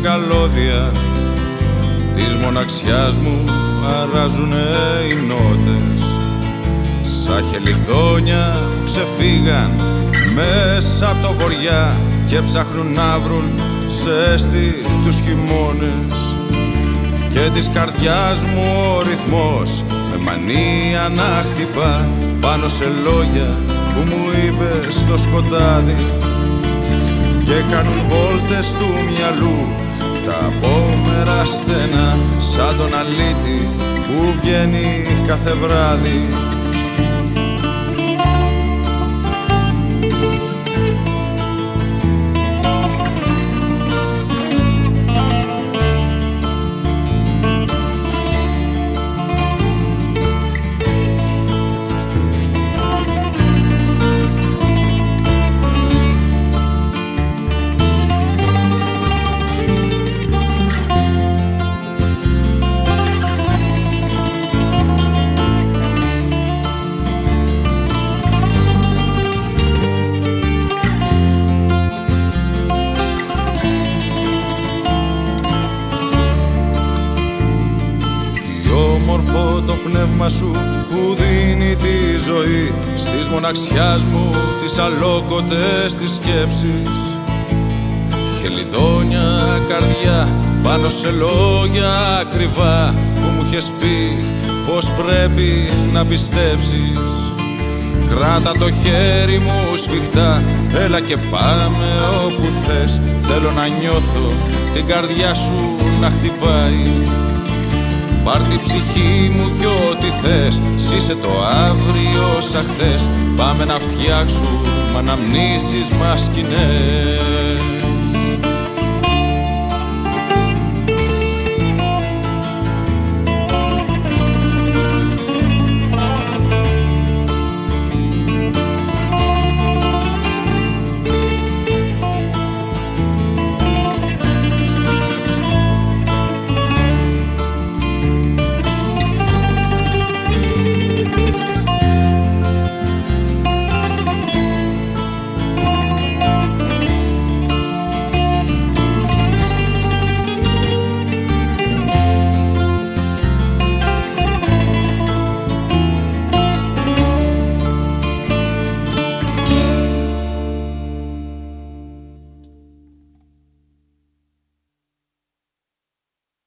με καλώδια Της μοναξιάς μου αράζουνε οι νότες. Σαν χελιδόνια που ξεφύγαν μέσα από το βοριά Και ψάχνουν να βρουν ζέστη τους χειμώνες. Και της καρδιάς μου ο ρυθμός με μανία να χτυπά Πάνω σε λόγια που μου είπες στο σκοτάδι. Και κάνουν βόλτες του μυαλού τα απόμερα στενά σαν τον αλήτη που βγαίνει κάθε βράδυ σου που δίνει τη ζωή Στις μοναξιάς μου τις αλόκοτες τις σκέψεις Χελιδόνια καρδιά πάνω σε λόγια ακριβά Που μου είχες πει πως πρέπει να πιστέψεις. Κράτα το χέρι μου σφιχτά, έλα και πάμε όπου θες. Θέλω να νιώθω την καρδιά σου να χτυπάει Πάρ' την ψυχή μου κι ό,τι θες. Ζήσε το αύριο σαν χθες. Πάμε να φτιάξουμε αναμνήσεις μας σκηνές